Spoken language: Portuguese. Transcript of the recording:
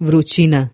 Vročina.